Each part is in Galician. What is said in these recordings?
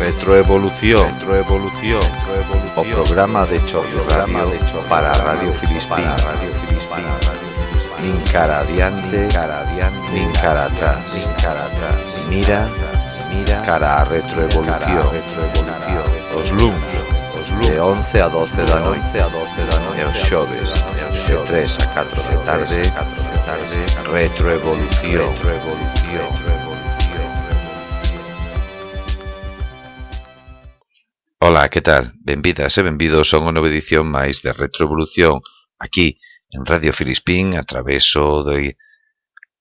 Retroevolución, retroevolución, retroevolución. O programa de choque, programa de choque para Radio Filispín, Radio Filispín. Nin cara adiante, cara adiante, nin cara atrás, nin cara atrás. Mira, mira cara a retroevolución, retroevolución. Os de 11 a 12 da noite a 12 da noite e os xoves de 3 a 4 da tarde. Tarde. Retroevolución. Retroevolución. Ola, que tal? Benvidas e benvidos a unha nova edición máis de Retroevolución aquí en Radio Filispín a traveso do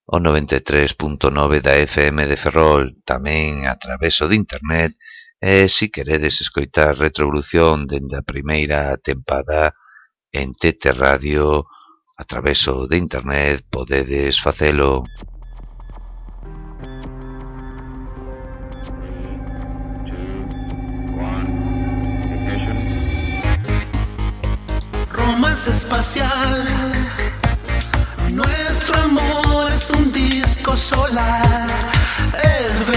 o 93.9 da FM de Ferrol, tamén a traveso de internet e se queredes escoitar Retroevolución dende a primeira tempada en TT Radio a traveso de internet podedes facelo. romance espacial. Nuestro amor es un disco solar, es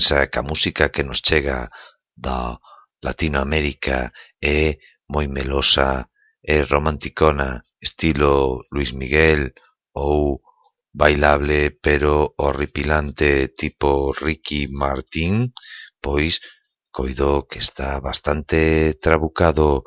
pensa que a música que nos chega da Latinoamérica é moi melosa e romanticona, estilo Luis Miguel, ou bailable pero horripilante tipo Ricky Martin, pois coido que está bastante trabucado.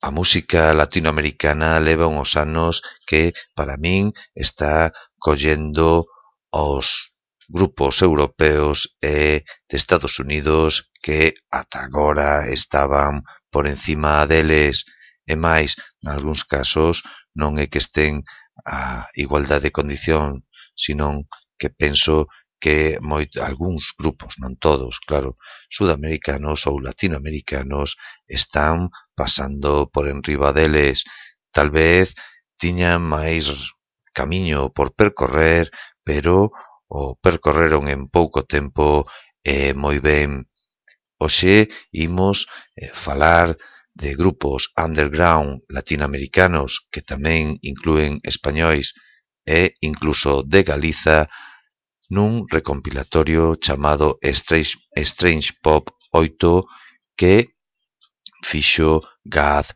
A música latinoamericana leva uns anos que, para min, está collendo os grupos europeos e de Estados Unidos que ata agora estaban por encima deles e máis, nalgúns casos, non é que estén a igualdade de condición, senón que penso que moi, algúns grupos, non todos, claro, sudamericanos ou latinoamericanos están pasando por enriba deles. Tal vez tiñan máis camiño por percorrer, pero o percorreron en pouco tempo e moi ben. Hoxe imos eh, falar de grupos underground latinoamericanos que tamén incluen españois e incluso de Galiza nun recompilatorio chamado Strange, Strange Pop 8 que fixo Gad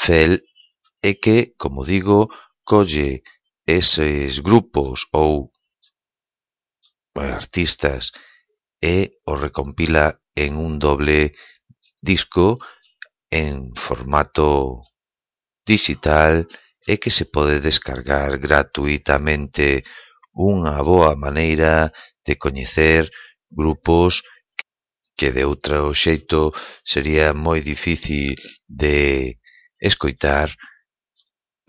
Fell e que, como digo, colle eses grupos ou artistas e o recompila en un doble disco en formato dixital e que se pode descargar gratuitamente. Unha boa maneira de coñecer grupos que de outro xeito sería moi difícil de escoitar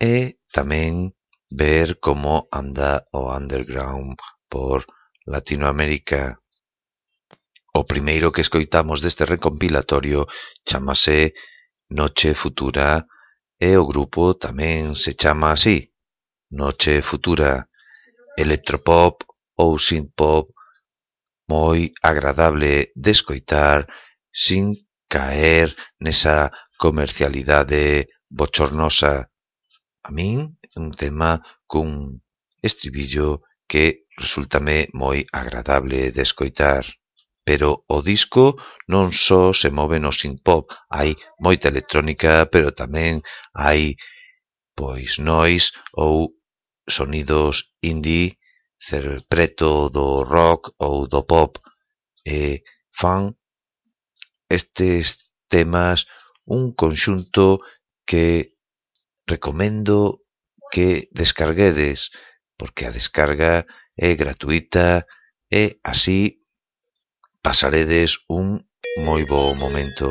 e tamén ver como anda o underground por Latinoamérica. O primeiro que escoitamos deste recompilatorio chamase Noche Futura e o grupo tamén se chama así, Noche Futura, electropop ou synthpop moi agradable de escoitar sin caer nesa comercialidade bochornosa. A min é un tema cun estribillo que resultame moi agradable de escoitar, pero o disco non só se move no synthpop, hai moita electrónica, pero tamén hai pois noise ou sonidos indie, preto do rock ou do pop, e fan estes temas un conxunto que recomendo que descarguedes, porque a descarga é gratuita e así pasaredes un moi bo momento.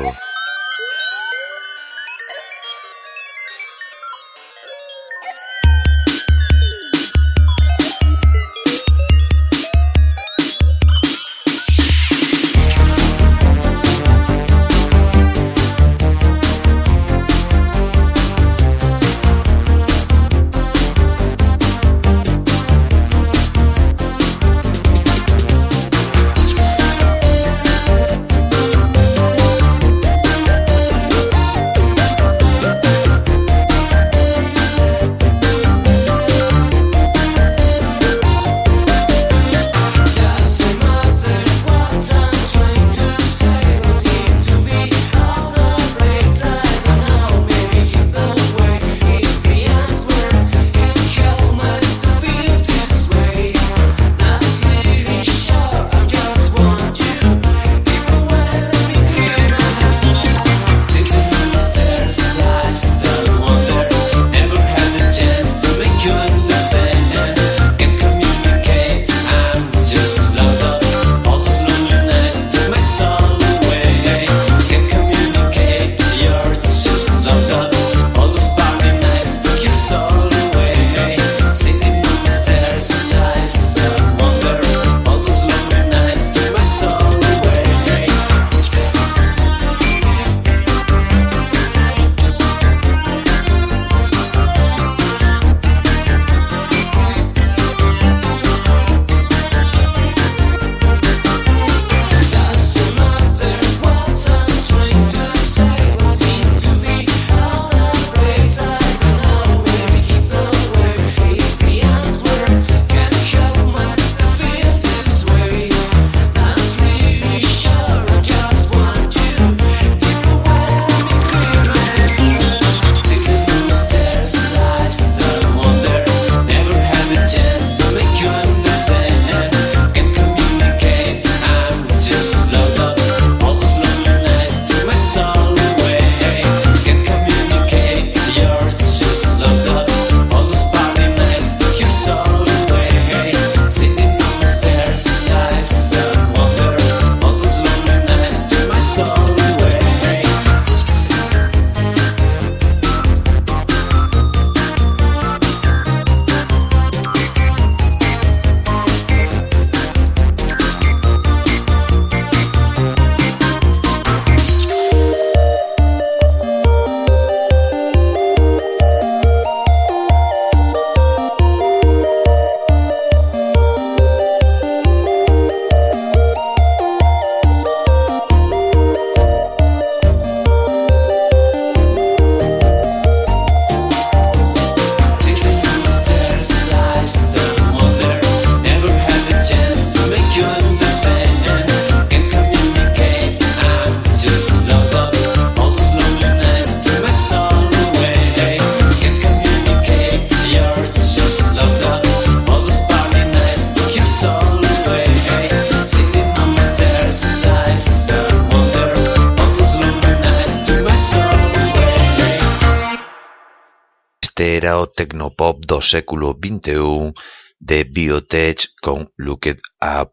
tecnopop do século vinteún de Biotech con Look It Up,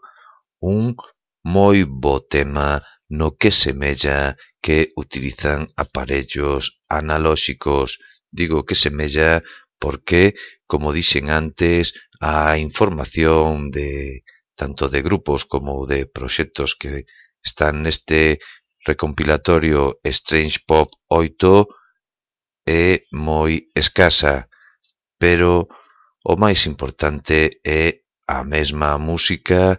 un moi bo tema no que semella que utilizan aparellos analóxicos. Digo que semella porque, como dixen antes, a información de tanto de grupos como de proxectos que están neste recompilatorio Strange Pop 8 é moi escasa pero o máis importante é a mesma música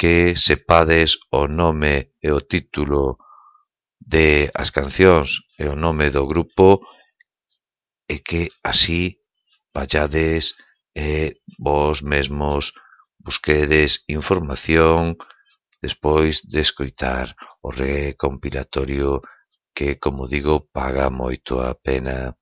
que sepades o nome e o título de as cancións e o nome do grupo e que así vallades e vos mesmos busquedes información despois de escoitar o recompilatorio que, como digo, paga moito a pena.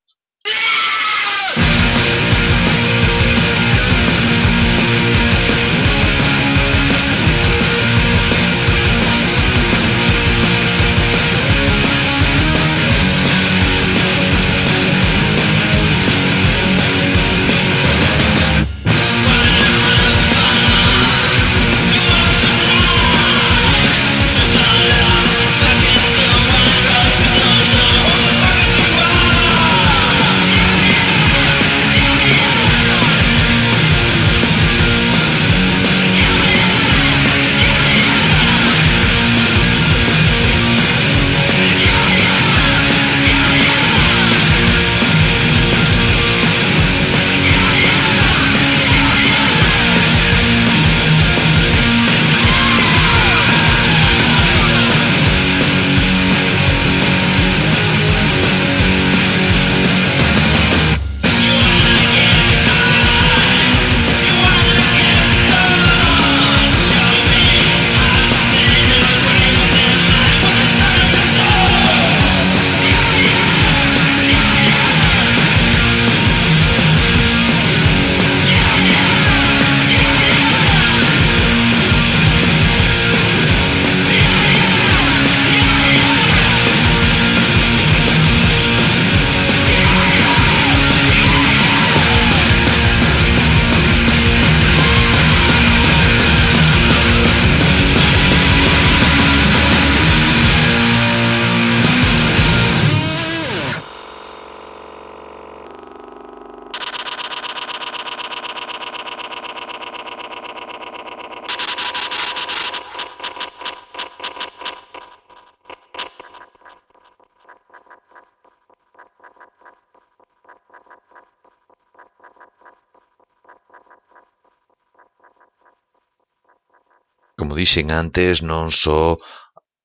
dixen antes, non só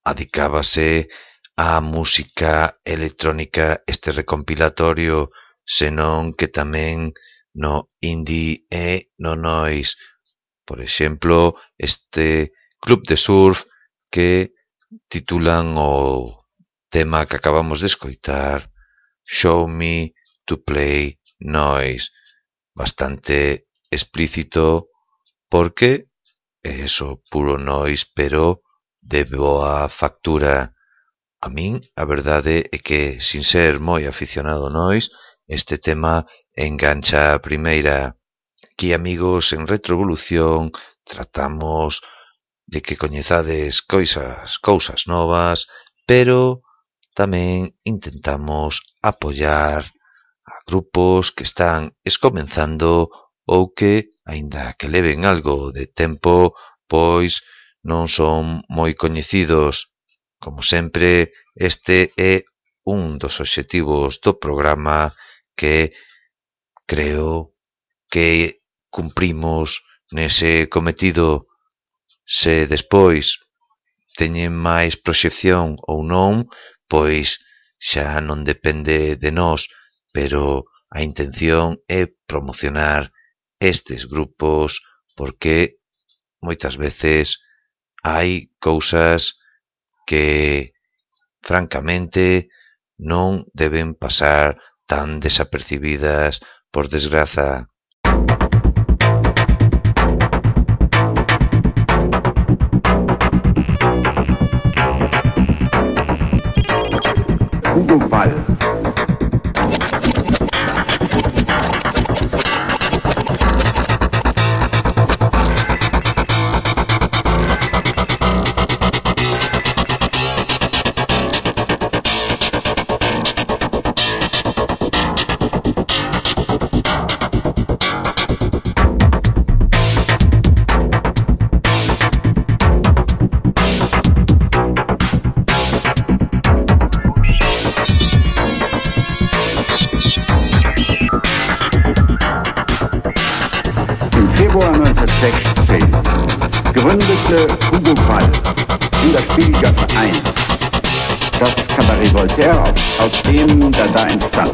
adicábase á música electrónica este recompilatorio, senón que tamén no indie e no noise. Por exemplo, este club de surf que titulan o tema que acabamos de escoitar Show Me to Play Noise. Bastante explícito porque é iso puro nois, pero de boa factura. A min a verdade é que, sin ser moi aficionado nois, este tema engancha a primeira. Aquí, amigos, en Retrovolución tratamos de que coñezades coisas, cousas novas, pero tamén intentamos apoiar a grupos que están escomenzando ou que aínda que leven algo de tempo pois non son moi coñecidos. Como sempre, este é un dos obxectivos do programa que creo que cumprimos nese cometido. Se despois teñen máis proxección ou non, pois xa non depende de nós, pero a intención é promocionar estes grupos porque moitas veces hai cousas que francamente non deben pasar tan desapercibidas por desgraza. Hugo Ball. 1916 gründete Hugo Ball in das Spielgasse 1 das Cabaret Voltaire, aus, aus dem Dada entstand.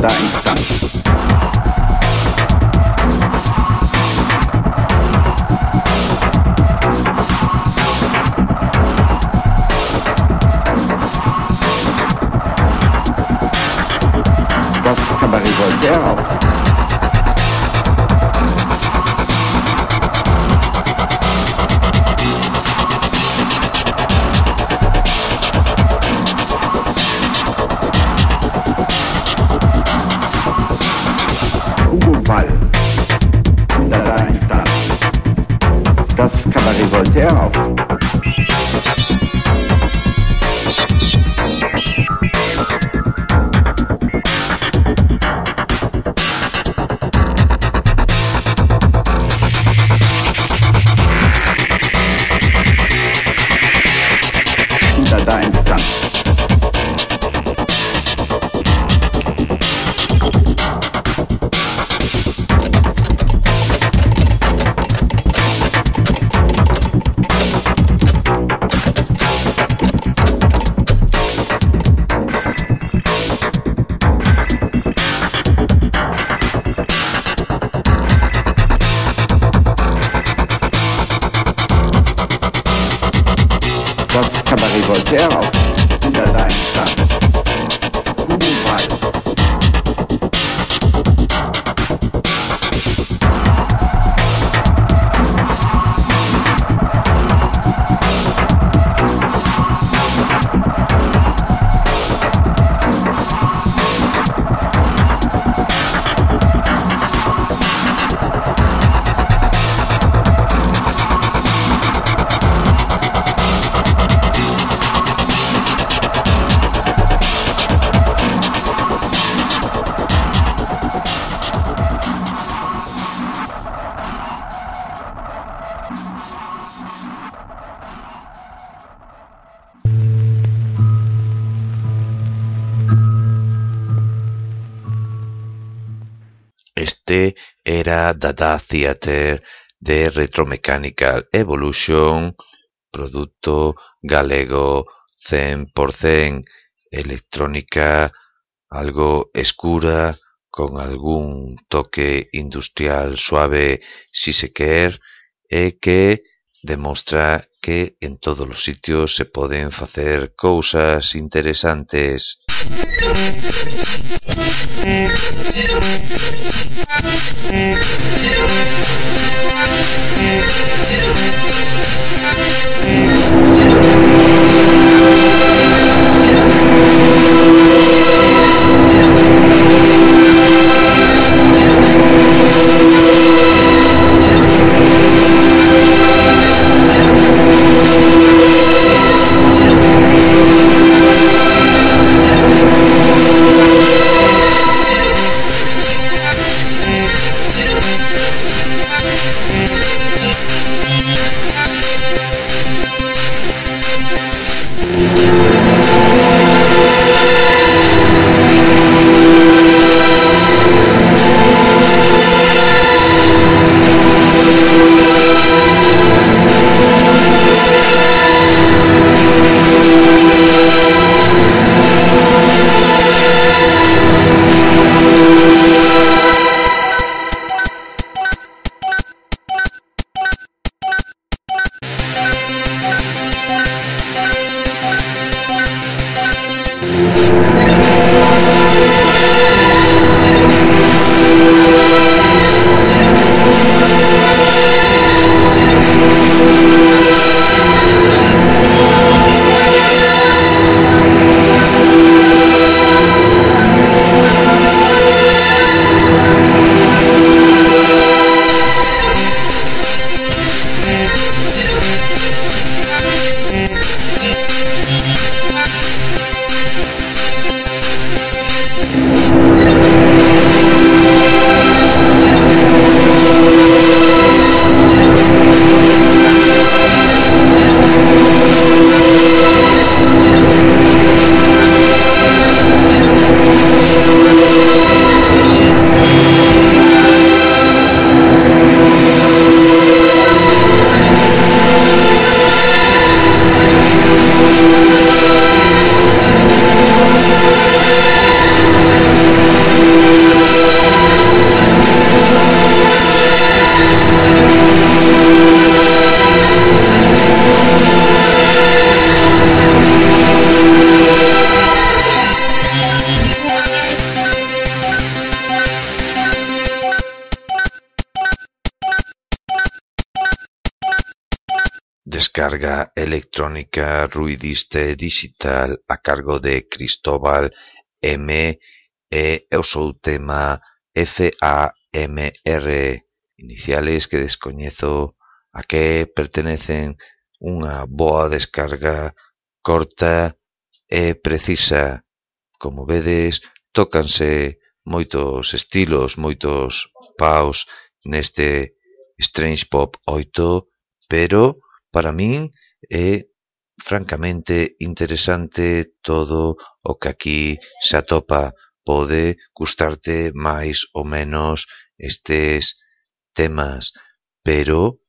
that. Theatre de Retromechanical Evolution, produto galego cen por cen, electrónica algo escura, con algún toque industrial suave si se quer, e que demostra que en todos os sitios se poden facer cousas interesantes. Thank you. electrónica, ruidista e digital a cargo de Cristóbal M e o seu tema FAMR, iniciales que descoñezo a que pertenecen unha boa descarga corta e precisa. Como vedes, tócanse moitos estilos, moitos paus neste Strange Pop 8, pero para min é francamente interesante todo o que aquí se atopa. Pode gustarte máis ou menos estes temas, pero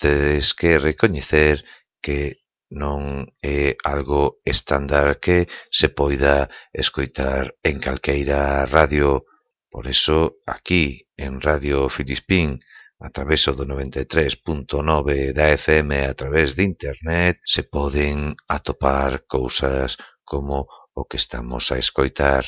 tedes que recoñecer que non é algo estándar que se poida escoitar en calqueira radio. Por eso, aquí, en Radio Filispín, a través do 93.9 da FM a través de internet se poden atopar cousas como o que estamos a escoitar.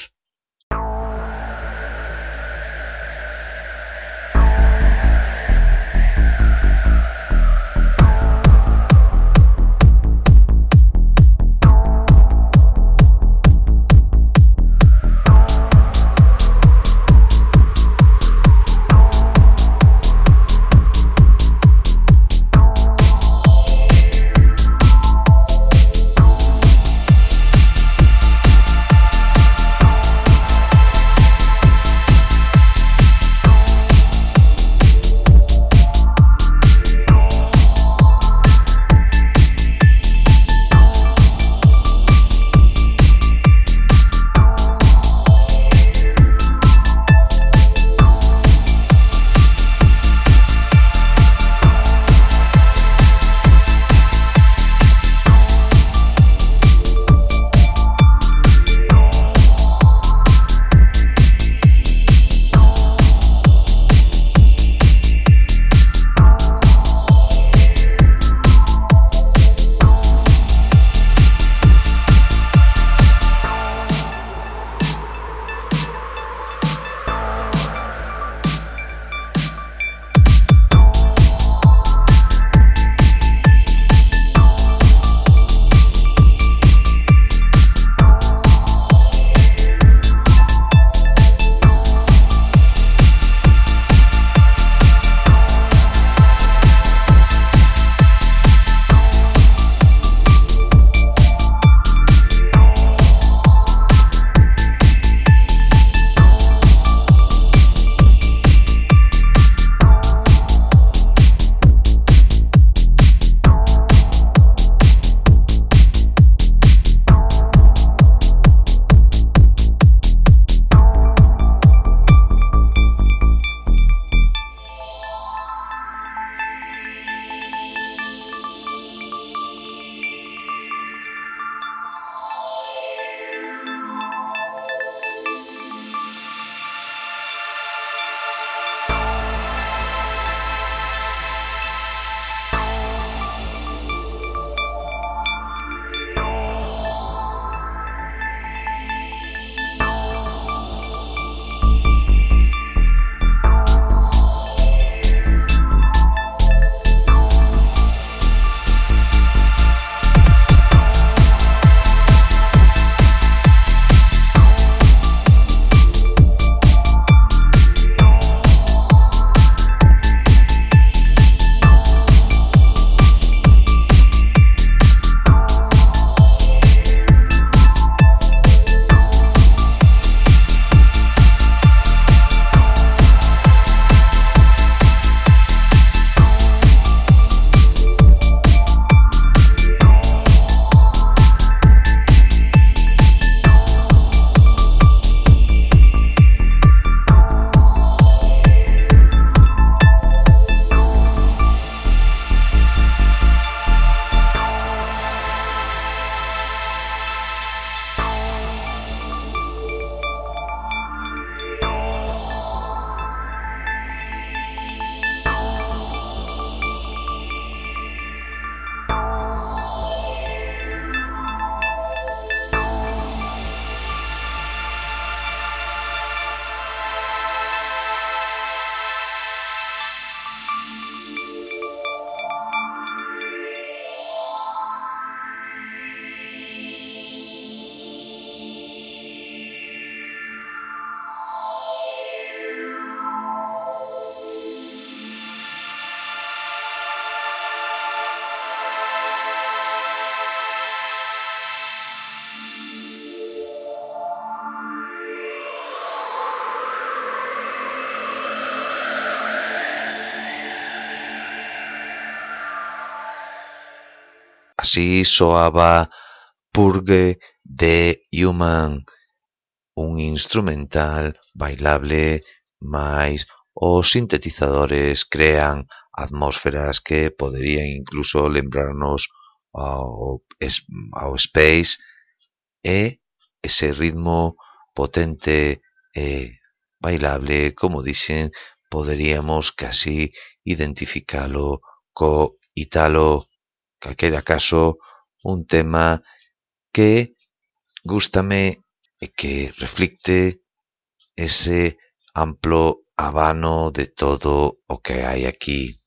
Así soaba Purge de Human, un instrumental bailable, mais os sintetizadores crean atmósferas que poderían incluso lembrarnos ao, ao Space e ese ritmo potente e bailable, como dixen, poderíamos casi identificalo co Italo calquera caso, un tema que gústame e que reflicte ese amplo abano de todo o que hai aquí.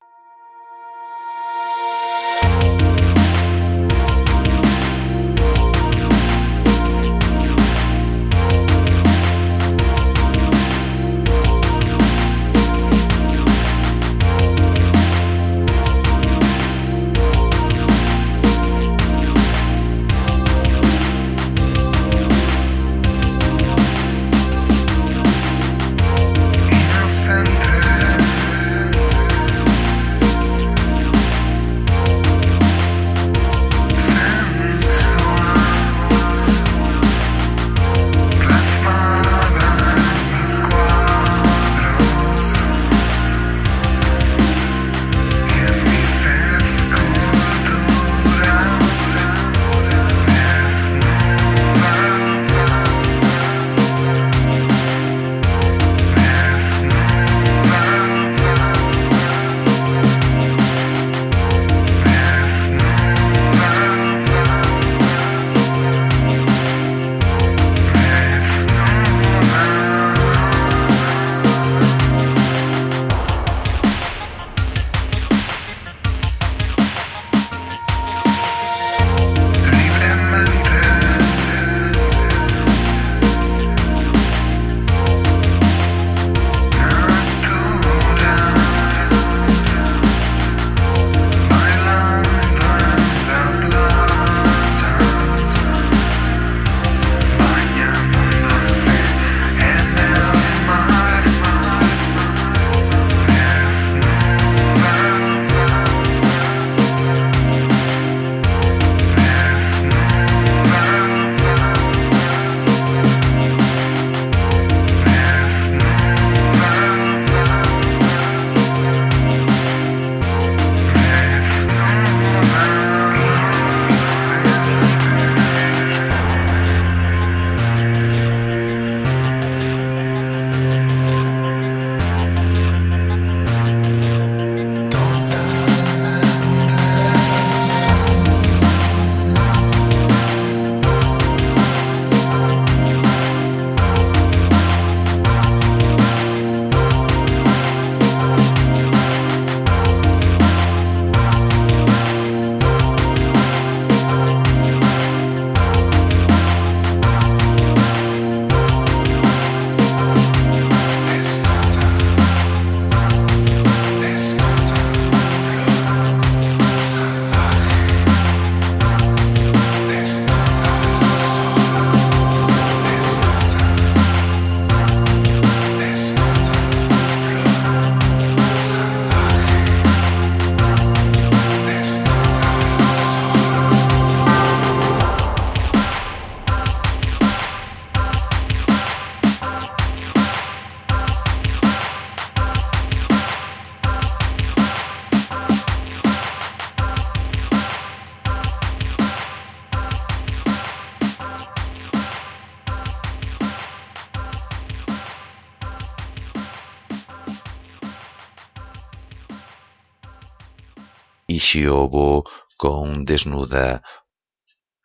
Xiobo con Desnuda.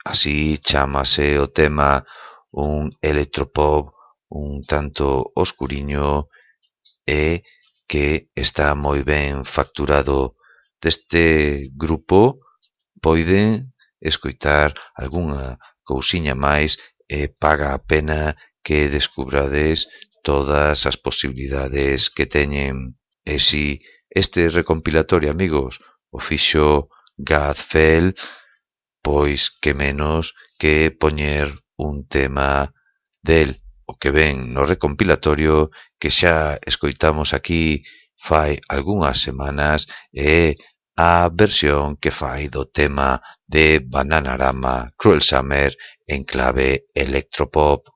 Así chámase o tema un electropop un tanto oscuriño e que está moi ben facturado. Deste grupo poiden escoitar algunha cousiña máis e paga a pena que descubrades todas as posibilidades que teñen. E si este recompilatorio, amigos, O fixo Gaazfeel, pois que menos que poñer un tema del, o que ven no recompilatorio que xa escoitamos aquí fai algunhas semanas e é a versión que fai do tema de Bananarama Cruel Summer en clave electropop.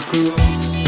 so cool.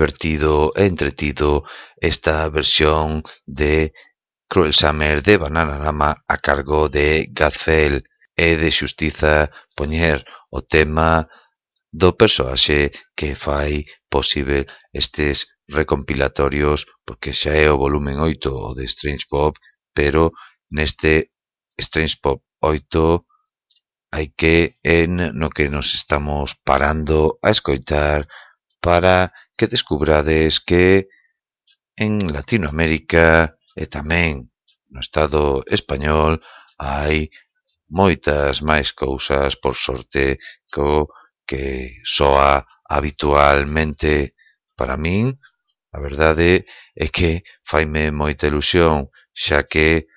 divertido e entretido esta versión de Cruel Summer de Bananarama a cargo de Gazelle e de xustiza poñer o tema do persoaxe que fai posible estes recompilatorios porque xa é o volumen 8 o de Strange Pop pero neste Strange Pop 8 hai que en no que nos estamos parando a escoitar para que descubrades que en Latinoamérica e tamén no Estado español hai moitas máis cousas, por sorte, co que soa habitualmente para min. A verdade é que faime moita ilusión, xa que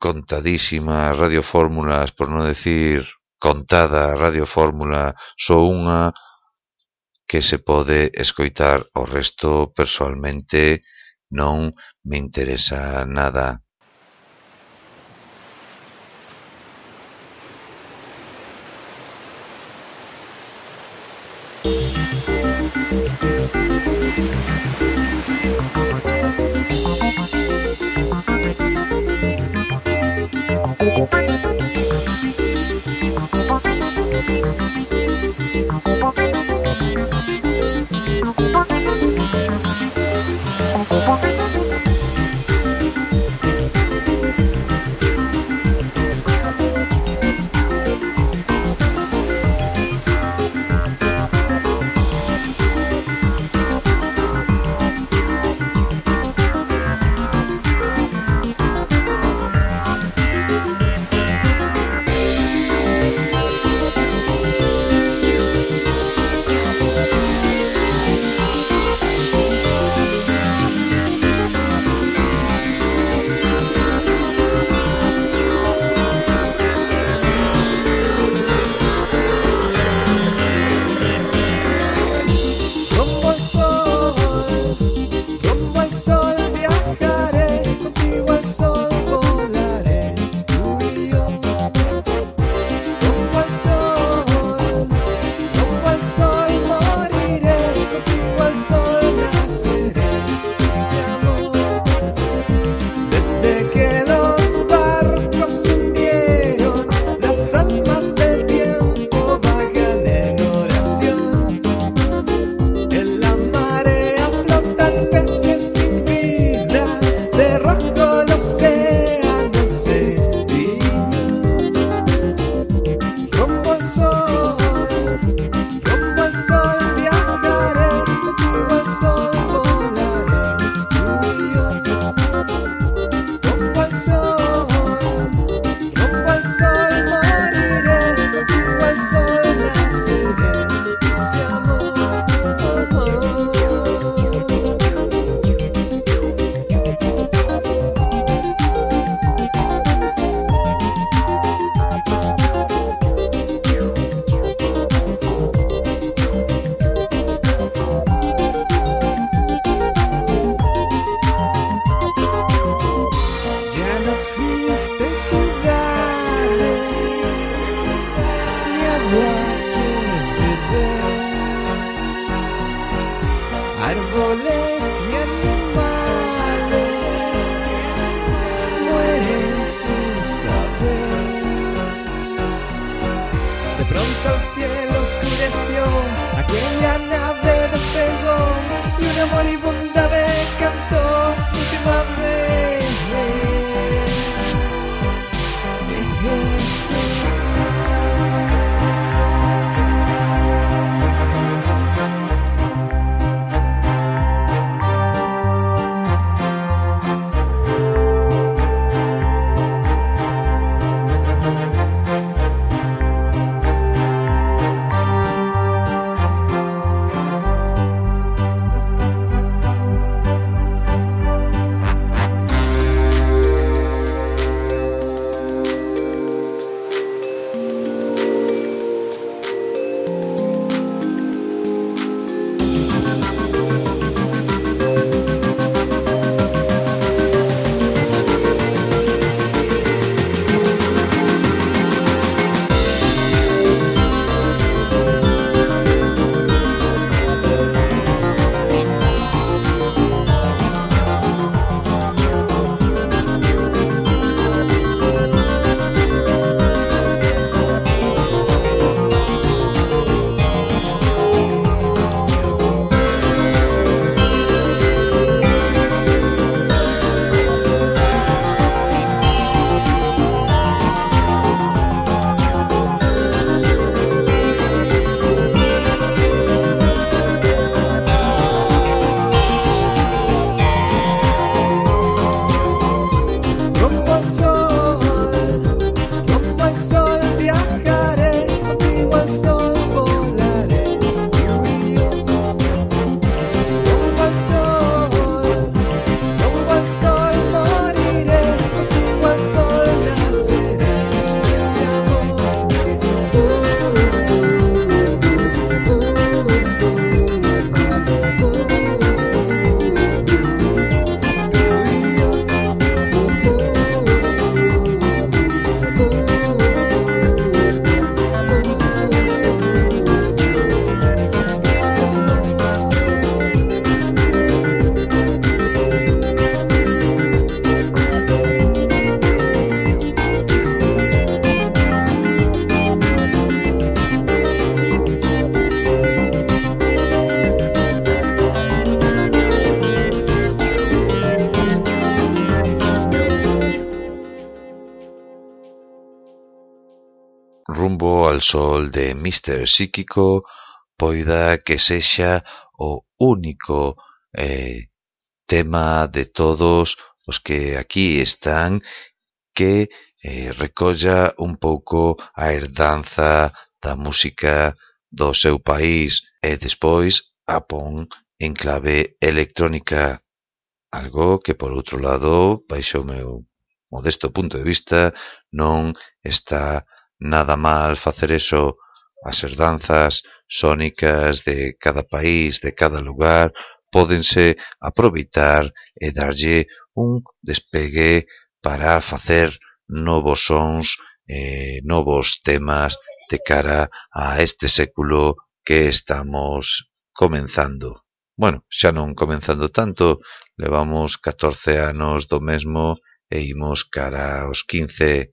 contadísimas radiofórmulas, por non decir contada radiofórmula, só unha que se pode escoitar, o resto persoalmente non me interesa nada. sol de Mr. Psíquico poida que sexa o único eh, tema de todos os que aquí están que eh, recolla un pouco a herdanza da música do seu país e despois a pon en clave electrónica, algo que por outro lado, baixo o meu modesto punto de vista, non está nada mal facer eso as herdanzas sónicas de cada país, de cada lugar, pódense aproveitar e darlle un despegue para facer novos sons, eh, novos temas de cara a este século que estamos comenzando. Bueno, xa non comenzando tanto, levamos 14 anos do mesmo e imos cara aos 15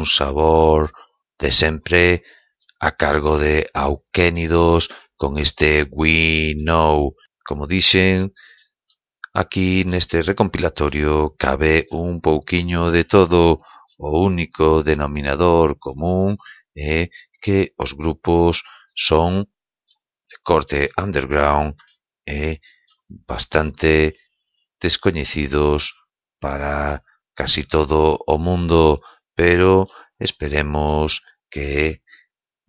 un sabor de sempre a cargo de Auquénidos con este We Know. Como dixen, aquí neste recompilatorio cabe un pouquiño de todo o único denominador común é que os grupos son de corte underground e bastante descoñecidos para casi todo o mundo pero esperemos que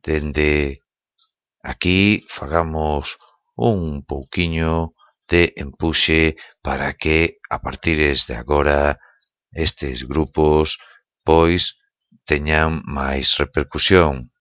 dende aquí fagamos un pouquiño de empuxe para que a partires de agora estes grupos pois teñan máis repercusión.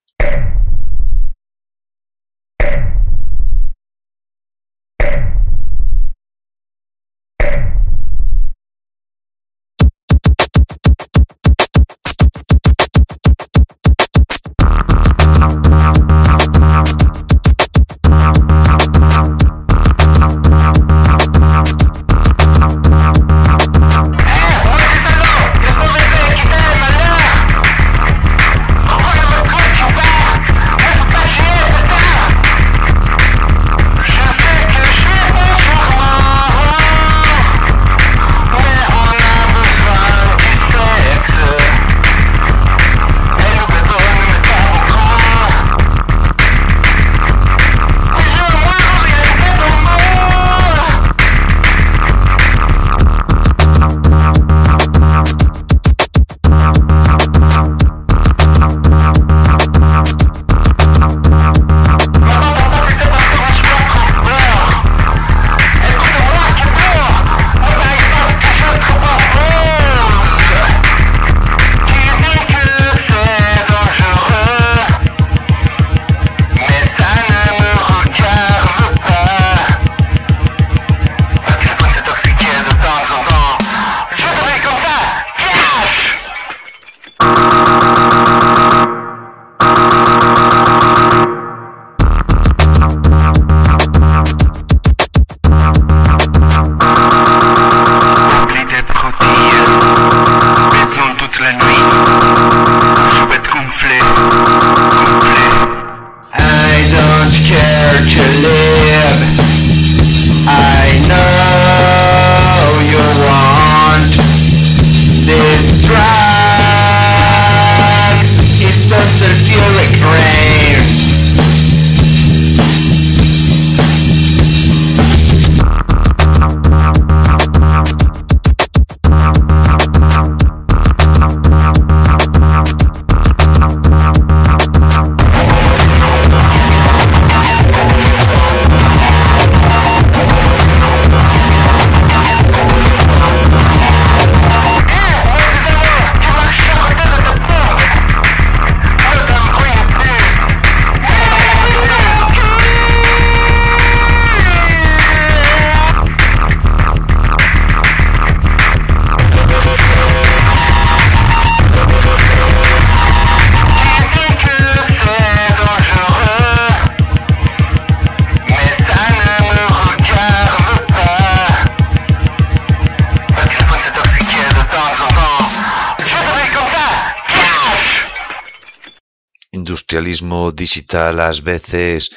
realismo digital ás veces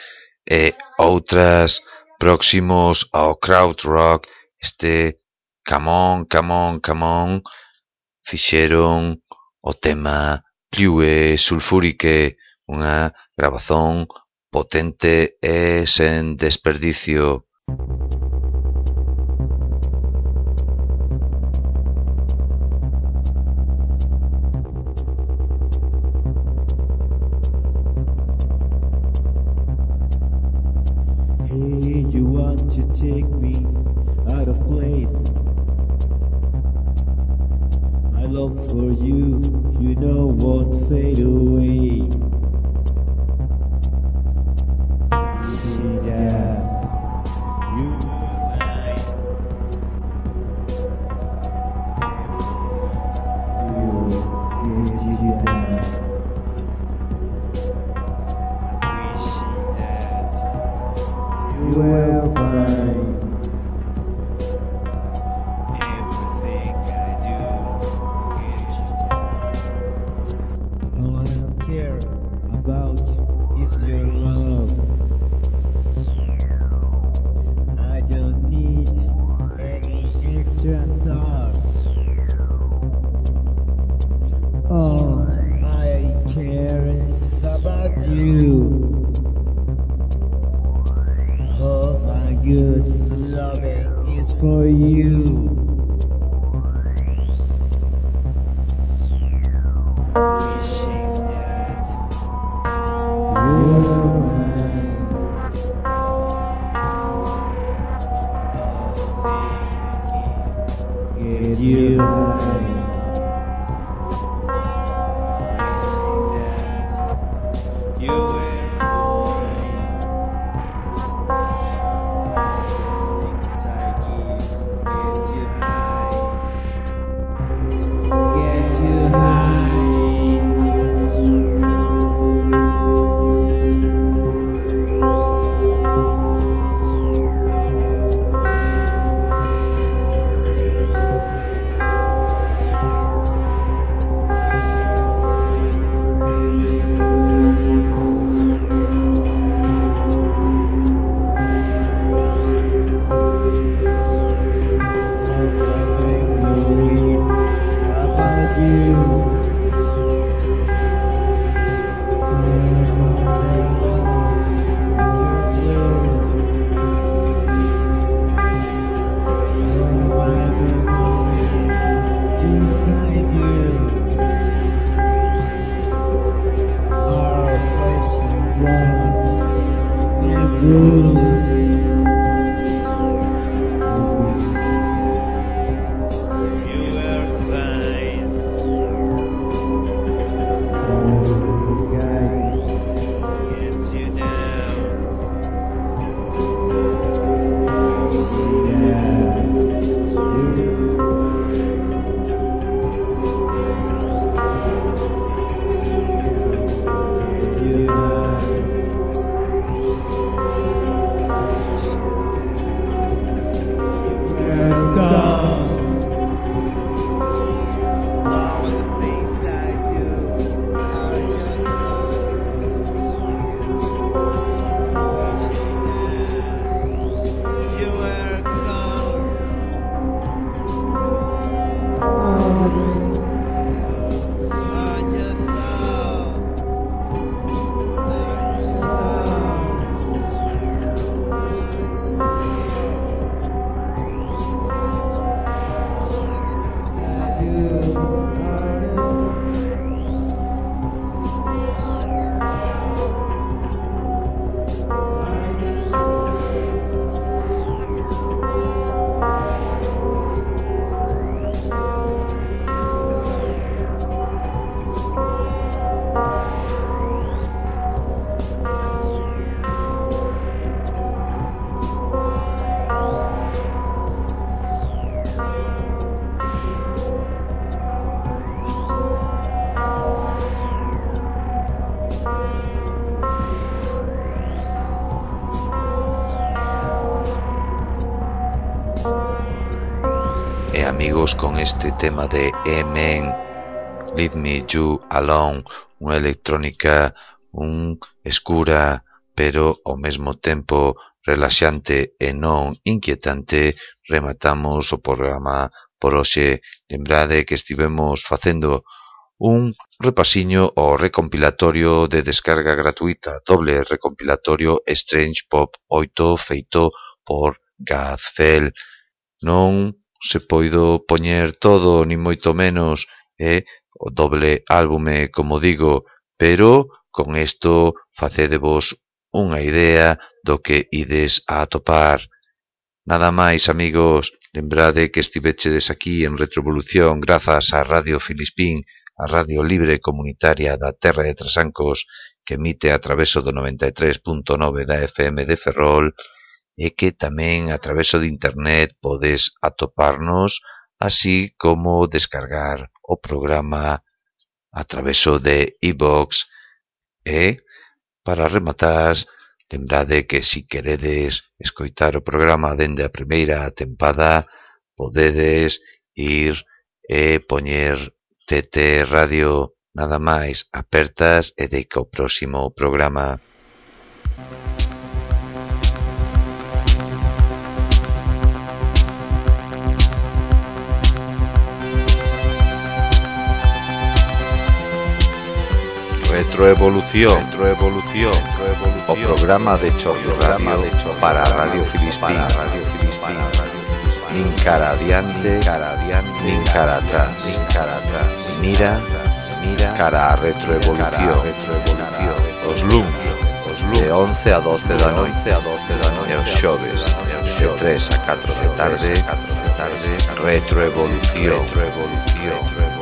e outras próximos ao crowd rock este Come on, come on, come on fixeron o tema Plue Sulfurique, unha grabazón potente e sen desperdicio. Thank you. You want to take me out of place? My love for you, you know won't fade away. See? will find. You Alone, unha electrónica un escura pero ao mesmo tempo relaxante e non inquietante, rematamos o programa por hoxe. Lembrade que estivemos facendo un repasiño ao recompilatorio de descarga gratuita, doble recompilatorio Strange Pop 8 feito por Gazfell. Non se poido poñer todo, ni moito menos, e o doble álbume, como digo, pero con isto facédevos unha idea do que ides a atopar. Nada máis, amigos, lembrade que estivechedes aquí en Retrovolución grazas á Radio Filispín, a radio libre comunitaria da Terra de Trasancos que emite a traveso do 93.9 da FM de Ferrol e que tamén a traveso de internet podes atoparnos así como descargar o programa a traveso de iVox e, para rematar, lembrade que si queredes escoitar o programa dende a primeira tempada podedes ir e poñer TT Radio nada máis apertas e deico o próximo programa. Retroevolución, retroevolución, retroevolución. O programa de Chorro Radio, de para Radio Filispín, Radio. Nin cara adiante, cara adiante, nin cara atrás, nin cara atrás. Mira, mira, cara a retroevolución, retroevolución. Os luns, os luns, de 11 a 12 da noite, a 12 da noite, os xoves, de 3 a 4 de tarde, 4 de tarde, retroevolución, retroevolución.